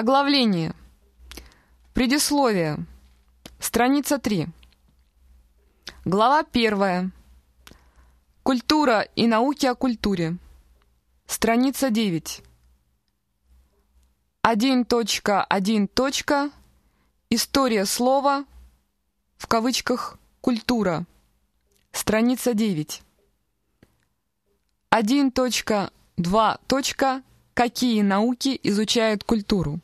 Оглавление. Предисловие. Страница 3. Глава 1. Культура и науки о культуре. Страница 9. 1.1. История слова в кавычках «культура». Страница 9. 1.2. Какие науки изучают культуру?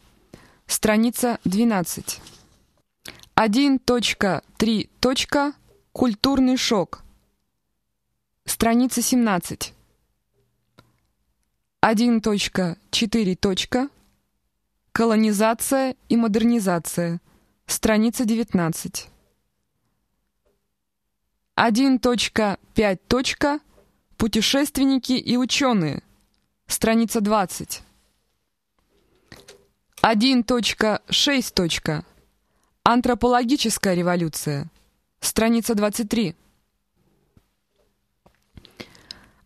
Страница 12. 1.3. Культурный шок. Страница 17. 1.4. Колонизация и модернизация. Страница 19. 1.5. Путешественники и ученые. Страница 20. 1.6. Антропологическая революция. Страница 23.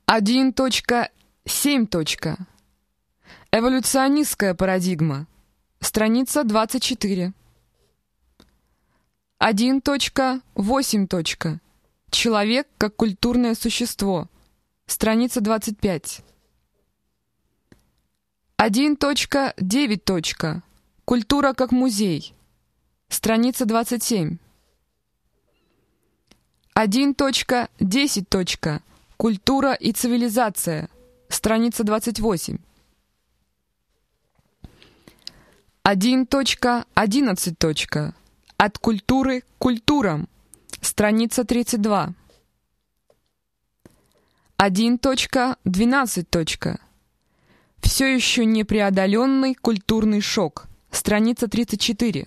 1.7. Эволюционистская парадигма. Страница 24. 1.8. Человек как культурное существо. Страница 25. 1.9. Культура как музей. Страница 27. 1.10. Культура и цивилизация. Страница 28. 1.11. От культуры к культурам. Страница 32. 1.12. Все еще непреодоленный культурный шок. Страница 34.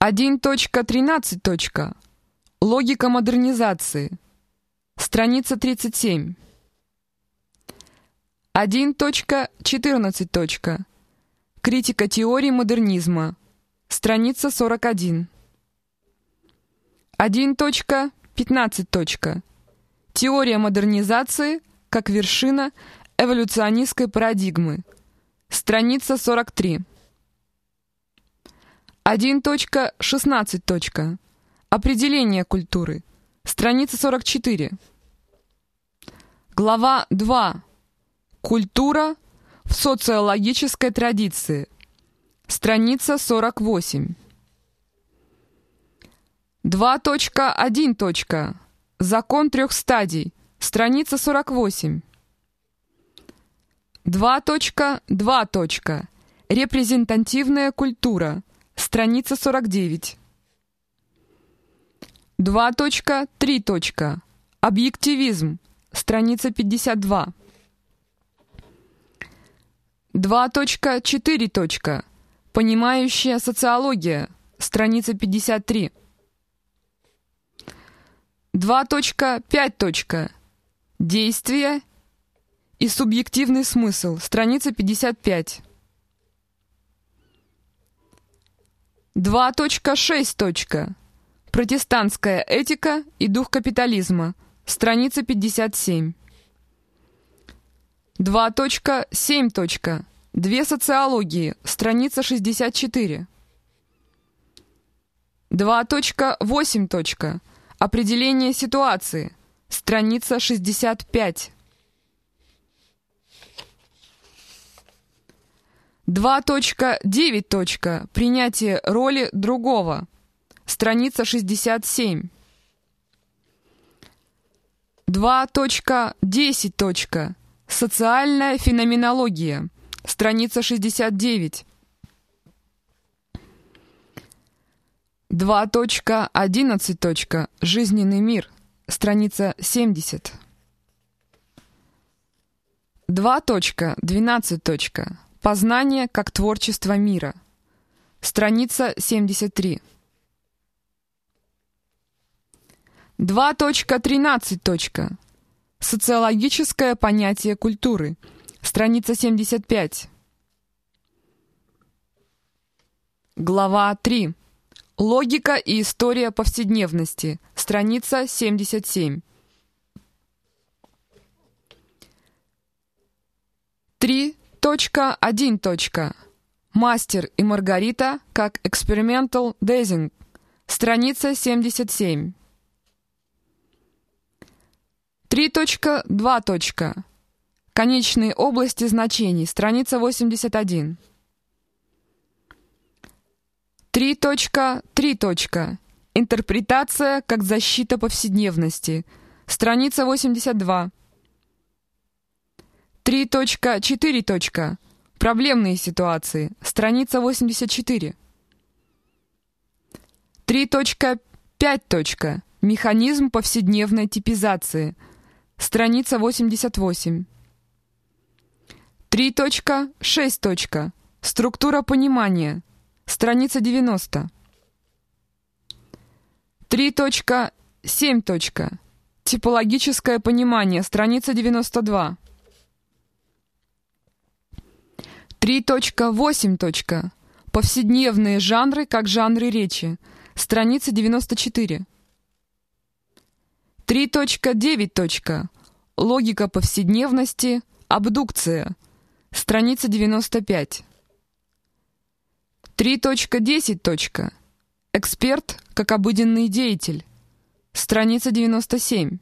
1.13. Логика модернизации. Страница 37. 1.14. Критика теории модернизма. Страница 41. 1.15. Теория модернизации как вершина эволюционистской парадигмы. Страница 43. 1.16. Определение культуры. Страница 44. Глава 2. Культура в социологической традиции. Страница 48. 2.1. Закон трех стадий. Страница 48. 2.2. Репрезентативная культура. Страница 49. 2.3. Объективизм. Страница 52. 2.4. Понимающая социология. Страница 53. 2.5. Действие и субъективный смысл. Страница 55. 2.6. Протестантская этика и дух капитализма. Страница 57. 2.7. Две социологии. Страница 64. 2.8. Определение ситуации. Страница 65. 2.9. Принятие роли другого. Страница 67. 2.10. Социальная феноменология. Страница 69. 2.11. Жизненный мир. Страница 70. 2.12. Познание как творчество мира. Страница 73. 2.13. Социологическое понятие культуры. Страница 75. Глава 3. Логика и история повседневности. Страница 77. 3 3.1. Мастер и Маргарита как Experimental Daising. Страница 77. 3.2. Конечные области значений. Страница 81. 3.3. Интерпретация как защита повседневности. Страница 82. 3.4. Проблемные ситуации. Страница 84. 3.5. Механизм повседневной типизации. Страница 88. 3.6. Структура понимания. Страница 90. 3.7. Типологическое понимание. Страница 92. 3.8. Повседневные жанры как жанры речи. Страница 94. 3.9. Логика повседневности. Абдукция. Страница 95. 3.10. Эксперт как обыденный деятель. Страница 97.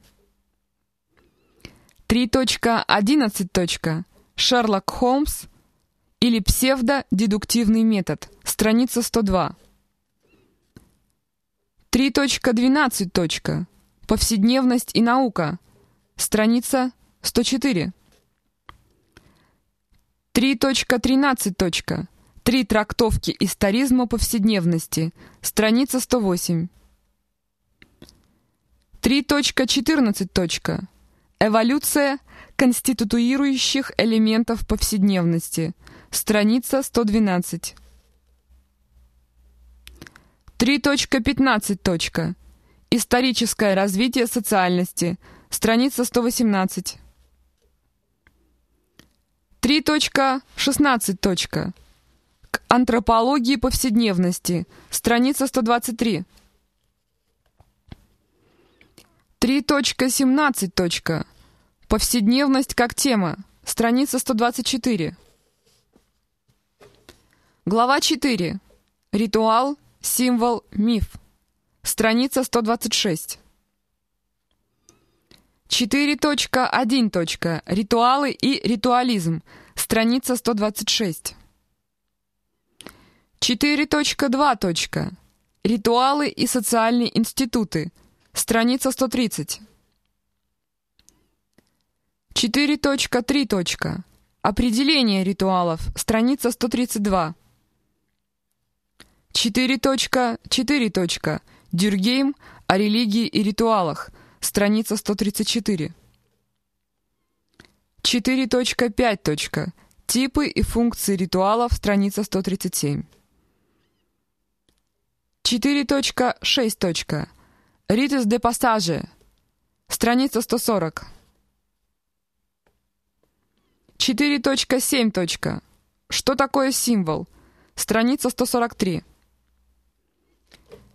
3.11. Шерлок Холмс или псевдодедуктивный метод. Страница 102. 3.12. Повседневность и наука. Страница 104. 3.13. Три трактовки историзма повседневности. Страница 108. 3.14. Эволюция конституирующих элементов повседневности. Страница 112. 3.15. Историческое развитие социальности. Страница 118. 3.16. Антропологии повседневности. Страница 123. 3.17. Повседневность как тема. Страница 124. Глава 4. Ритуал, символ, миф. Страница 126. 4.1. Ритуалы и ритуализм. Страница 126. 4.2. Ритуалы и социальные институты. Страница 130. 4.3. Определение ритуалов. Страница 132. 4.4. Дюргейм о религии и ритуалах. Страница 134. 4.5. Типы и функции ритуалов. Страница 137. 4.6. Ритус де пассаже. Страница 140. 4.7. Что такое символ? Страница 143.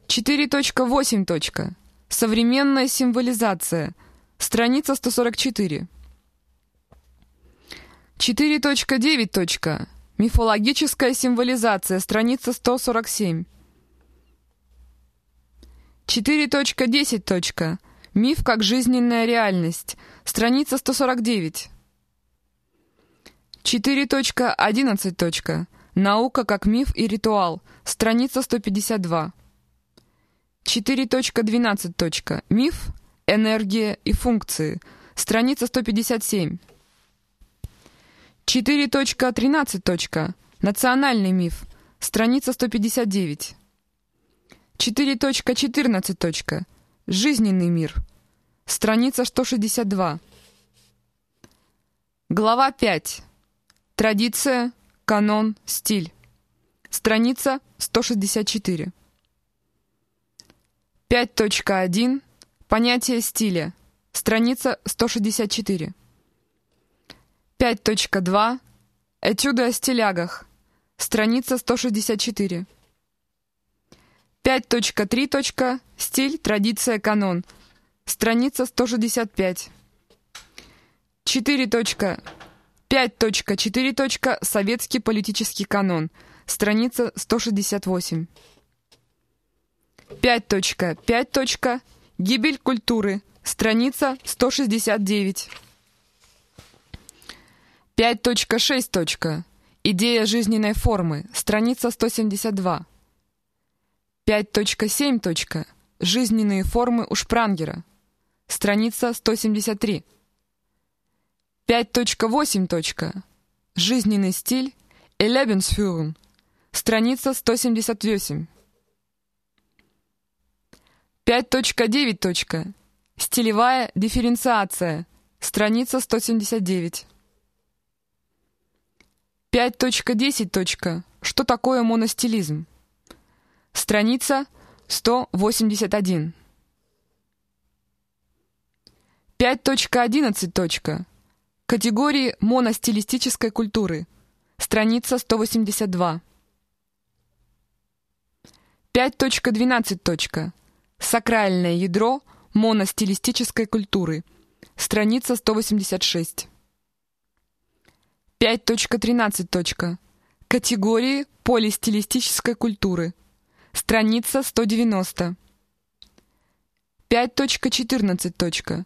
4.8. Современная символизация. Страница 144. 4.9. Мифологическая символизация. Страница 147. 4.10. Миф как жизненная реальность. Страница 149. 4.11. Наука как миф и ритуал. Страница 152. 4.12. Миф, энергия и функции. Страница 157. 4.13. Национальный миф. Страница 159. 4.14. Жизненный мир. Страница 162. Глава 5. Традиция, канон, стиль. Страница 164. 5.1. Понятие стиля. Страница 164. 5.2. Этюды о стилягах. Страница 164. 5.3. Стиль, традиция, канон. Страница 165. 4. 5.4. Советский политический канон. Страница 168. 5.5. Гибель культуры. Страница 169. 5.6. Идея жизненной формы. Страница 172. 5.7. Жизненные формы у Шпрангера. Страница 173. 5.8. Жизненный стиль. Lebensführung. Страница 178. 5.9. Стилевая дифференциация. Страница 179. 5.10. Что такое моностилизм? Страница 181. 5.11. Категории моностилистической культуры. Страница 182. 5.12. Сакральное ядро моностилистической культуры. Страница 186. 5.13. Категории полистилистической культуры. Страница 190. 5.14.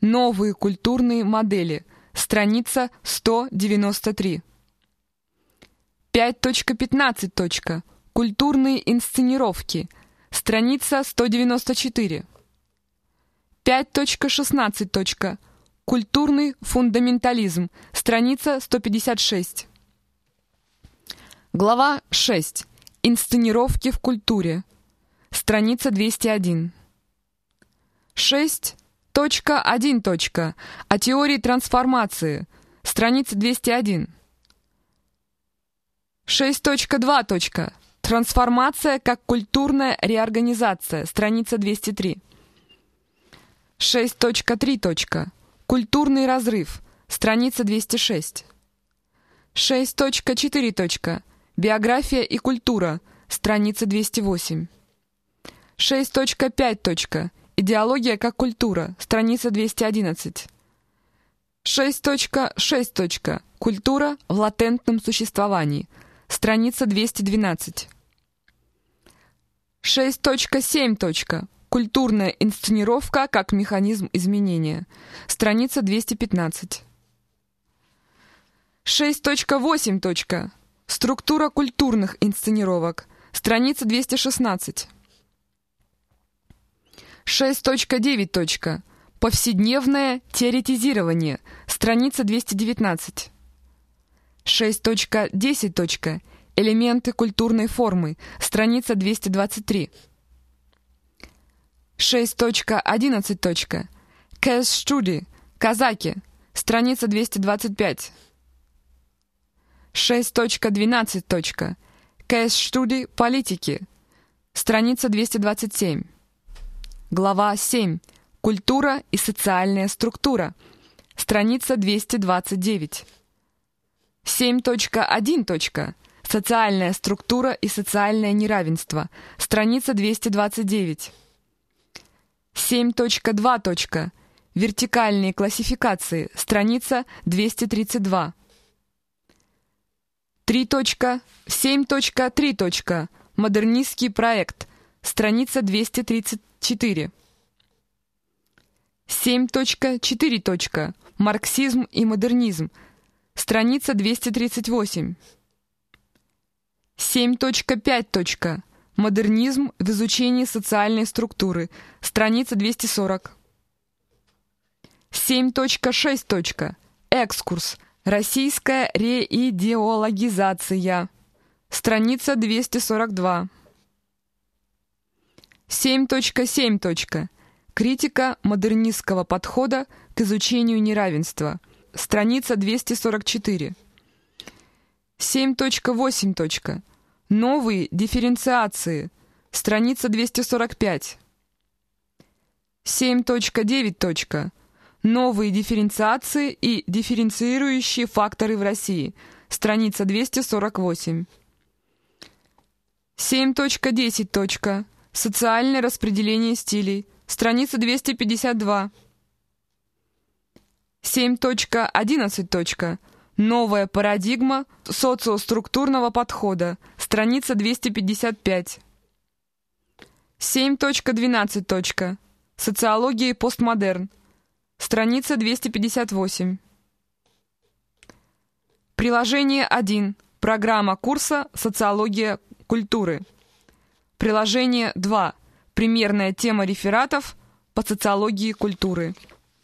Новые культурные модели. Страница 193. 5.15. Культурные инсценировки. Страница 194. 5.16. Культурный фундаментализм. Страница 156. Глава 6. Инсценировки в культуре. Страница 201. 6.1. О теории трансформации. Страница 201. 6.2. Трансформация как культурная реорганизация. Страница 203. 6.3. Культурный разрыв. Страница 206. 6.4. Биография и культура. Страница 208. 6.5. Идеология как культура. Страница 211. 6.6. Культура в латентном существовании. Страница 212. 6.7. Культурная инсценировка как механизм изменения. Страница 215. 6.8. Структура культурных инсценировок. Страница 216. 6.9. Повседневное теоретизирование. Страница 219. 6.10. Элементы культурной формы. Страница 223. 6.11. Кэс-студи. Казаки. Страница 225. 6.12. Кэс-студи. Политики. Страница 227. Глава 7. Культура и социальная структура. Страница 229. 7.1. Социальная структура и социальное неравенство. Страница 229. 7.2. Вертикальные классификации. Страница 232. 3.7.3. Модернистский проект. Страница 234. 7.4. Марксизм и модернизм. Страница 238. 7.5. Модернизм в изучении социальной структуры. Страница 240. 7.6. Экскурс. Российская реидеологизация. Страница 242. 7.7. Критика модернистского подхода к изучению неравенства. Страница 244. 7.8. Новые дифференциации. Страница 245. 7.9. Новые дифференциации и дифференциирующие факторы в России. Страница 248. 7.10. Социальное распределение стилей. Страница 252. 7.11. Новая парадигма социоструктурного подхода. Страница 255. 7.12. Социология и постмодерн. Страница 258. Приложение 1. Программа курса «Социология культуры». Приложение 2. Примерная тема рефератов по социологии культуры.